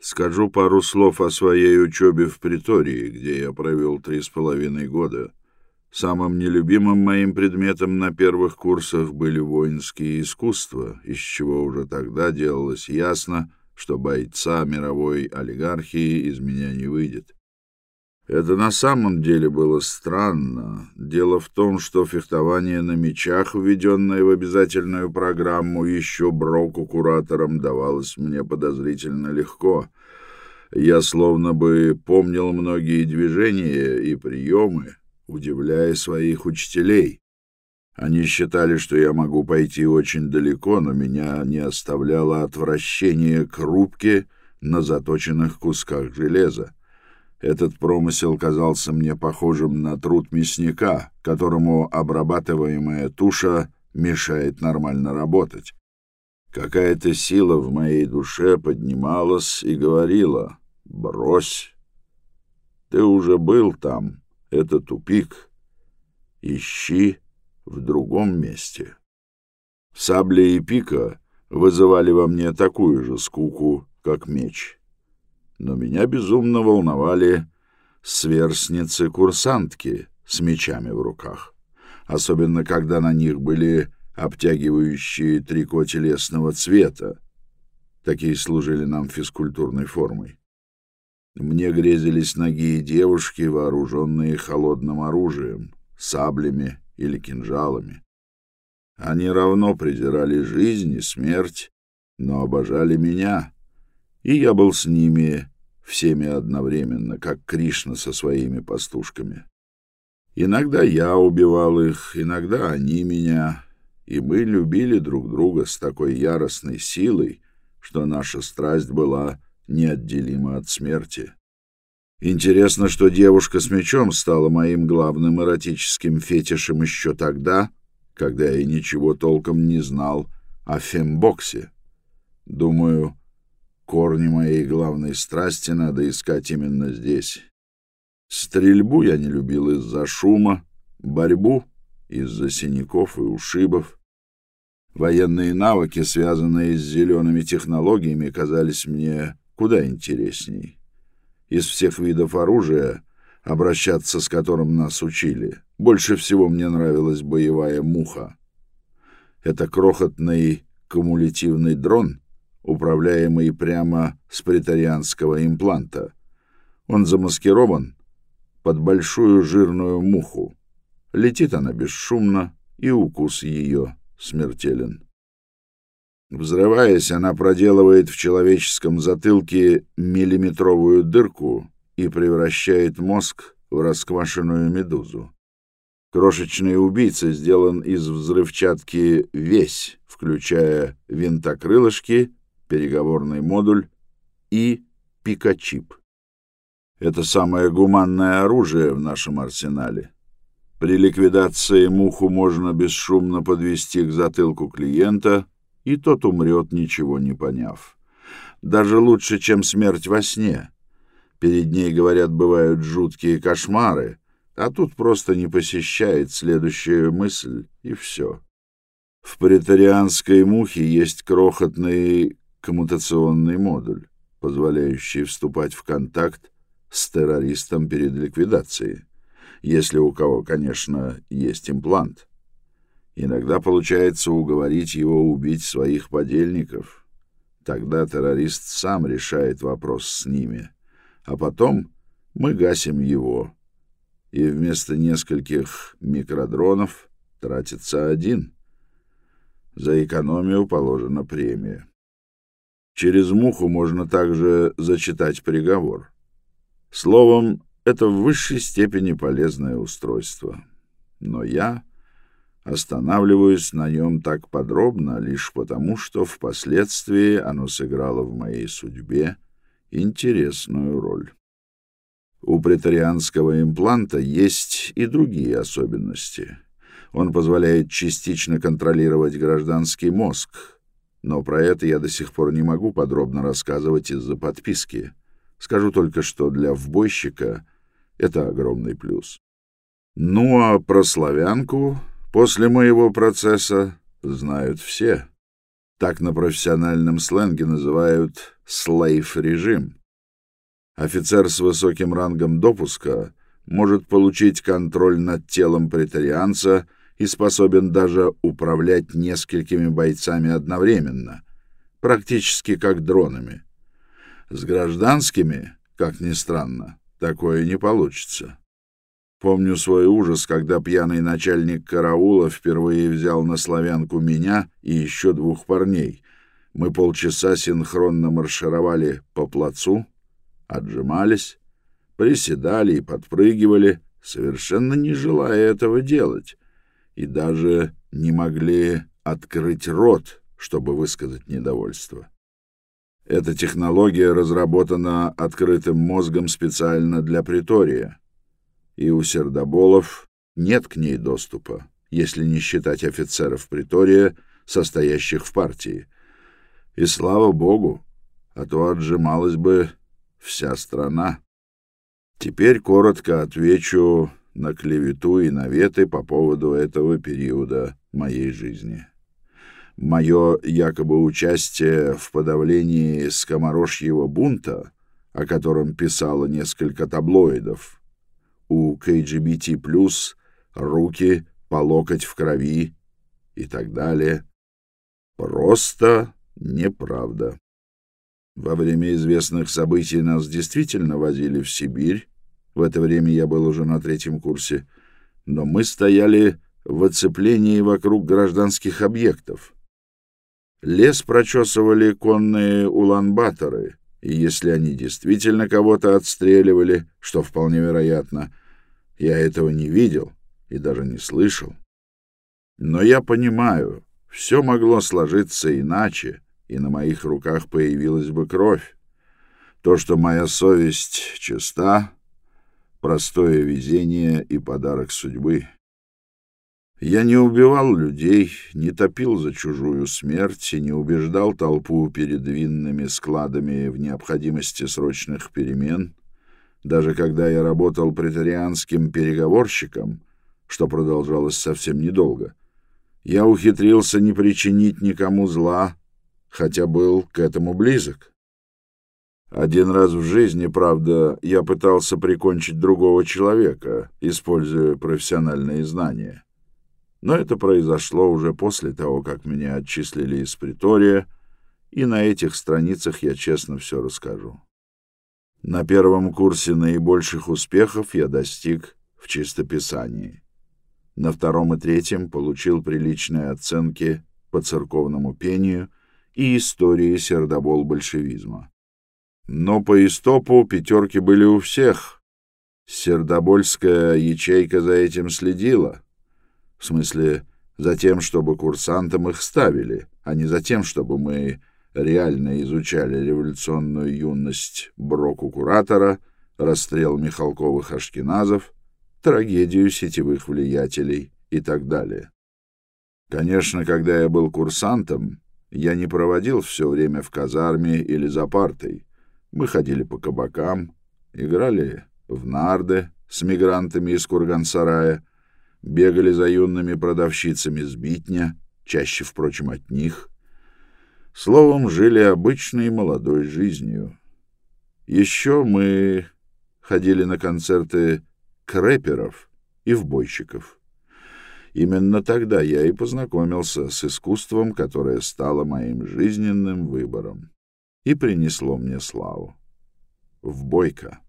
Скажу пару слов о своей учебе в Притории, где я провел три с половиной года. Самым нелюбимым моим предметом на первых курсах были воинские искусства, из чего уже тогда делалось ясно, что бойца мировой олигархии из меня не выйдет. Это на самом деле было странно. Дело в том, что фехтование на мечах, введенное в обязательную программу еще Броку куратором, давалось мне подозрительно легко. Я словно бы помнил многие движения и приемы, удивляя своих учителей. Они считали, что я могу пойти очень далеко, но меня не оставляло отвращение к рубке на заточенных кусках железа. Этот промысел казался мне похожим на труд мясника, которому обрабатываемая туша мешает нормально работать. Какая-то сила в моей душе поднималась и говорила «Брось! Ты уже был там, это тупик. Ищи в другом месте». Сабля и пика вызывали во мне такую же скуку, как меч но меня безумно волновали сверстницы-курсантки с мечами в руках, особенно когда на них были обтягивающие трико телесного цвета. Такие служили нам физкультурной формой. Мне грезились ноги девушки, вооруженные холодным оружием, саблями или кинжалами. Они равно презирали жизнь и смерть, но обожали меня, и я был с ними всеми одновременно, как Кришна со своими пастушками. Иногда я убивал их, иногда они меня, и мы любили друг друга с такой яростной силой, что наша страсть была неотделима от смерти. Интересно, что девушка с мечом стала моим главным эротическим фетишем еще тогда, когда я ничего толком не знал о фембоксе. Думаю, Корни моей главной страсти надо искать именно здесь. Стрельбу я не любил из-за шума, борьбу — из-за синяков и ушибов. Военные навыки, связанные с зелеными технологиями, казались мне куда интересней. Из всех видов оружия, обращаться с которым нас учили, больше всего мне нравилась боевая муха. Это крохотный кумулятивный дрон — управляемый прямо с претарианского импланта. Он замаскирован под большую жирную муху. Летит она бесшумно, и укус ее смертелен. Взрываясь, она проделывает в человеческом затылке миллиметровую дырку и превращает мозг в расквашенную медузу. Крошечный убийца сделан из взрывчатки весь, включая винтокрылышки переговорный модуль и пикачип. Это самое гуманное оружие в нашем арсенале. При ликвидации муху можно бесшумно подвести к затылку клиента, и тот умрет, ничего не поняв. Даже лучше, чем смерть во сне. Перед ней, говорят, бывают жуткие кошмары, а тут просто не посещает следующая мысль, и все. В претарианской мухе есть крохотный коммутационный модуль, позволяющий вступать в контакт с террористом перед ликвидацией, если у кого, конечно, есть имплант. Иногда получается уговорить его убить своих подельников. Тогда террорист сам решает вопрос с ними, а потом мы гасим его, и вместо нескольких микродронов тратится один. За экономию положена премия. Через муху можно также зачитать приговор. Словом, это в высшей степени полезное устройство. Но я останавливаюсь на нем так подробно лишь потому, что впоследствии оно сыграло в моей судьбе интересную роль. У претарианского импланта есть и другие особенности. Он позволяет частично контролировать гражданский мозг, но про это я до сих пор не могу подробно рассказывать из-за подписки. Скажу только, что для вбойщика это огромный плюс. Ну а про славянку после моего процесса знают все. Так на профессиональном сленге называют «слейф-режим». Офицер с высоким рангом допуска может получить контроль над телом претарианца и способен даже управлять несколькими бойцами одновременно, практически как дронами. С гражданскими, как ни странно, такое не получится. Помню свой ужас, когда пьяный начальник караула впервые взял на славянку меня и еще двух парней. Мы полчаса синхронно маршировали по плацу, отжимались, приседали и подпрыгивали, совершенно не желая этого делать, и даже не могли открыть рот, чтобы высказать недовольство. Эта технология разработана открытым мозгом специально для притория, и у сердоболов нет к ней доступа, если не считать офицеров притория, состоящих в партии. И слава богу, а то отжималась бы вся страна. Теперь коротко отвечу на клевету и наветы по поводу этого периода моей жизни. Мое якобы участие в подавлении скоморожьего бунта, о котором писало несколько таблоидов, у КГБТ+, руки по локоть в крови и так далее, просто неправда. Во время известных событий нас действительно возили в Сибирь. В это время я был уже на третьем курсе. Но мы стояли в оцеплении вокруг гражданских объектов. Лес прочесывали конные улан-баторы, и если они действительно кого-то отстреливали, что вполне вероятно, я этого не видел и даже не слышал. Но я понимаю, все могло сложиться иначе, и на моих руках появилась бы кровь. То, что моя совесть чиста, простое везение и подарок судьбы. Я не убивал людей, не топил за чужую смерть и не убеждал толпу перед винными складами в необходимости срочных перемен. Даже когда я работал претарианским переговорщиком, что продолжалось совсем недолго, я ухитрился не причинить никому зла, хотя был к этому близок. Один раз в жизни, правда, я пытался прикончить другого человека, используя профессиональные знания. Но это произошло уже после того, как меня отчислили из притория, и на этих страницах я честно все расскажу. На первом курсе наибольших успехов я достиг в чистописании. На втором и третьем получил приличные оценки по церковному пению — и истории сердобол большевизма. Но по истопу пятерки были у всех. Сердобольская ячейка за этим следила. В смысле, за тем, чтобы курсантам их ставили, а не за тем, чтобы мы реально изучали революционную юность Броку-куратора, расстрел Михалковых-Ашкеназов, трагедию сетевых влиятелей и так далее. Конечно, когда я был курсантом, я не проводил все время в казарме или за партой. Мы ходили по кабакам, играли в нарды с мигрантами из Кургансарая, бегали за юными продавщицами с Битня, чаще, впрочем, от них. Словом, жили обычной молодой жизнью. Еще мы ходили на концерты крэперов и вбойщиков. Именно тогда я и познакомился с искусством, которое стало моим жизненным выбором и принесло мне славу. В бойко.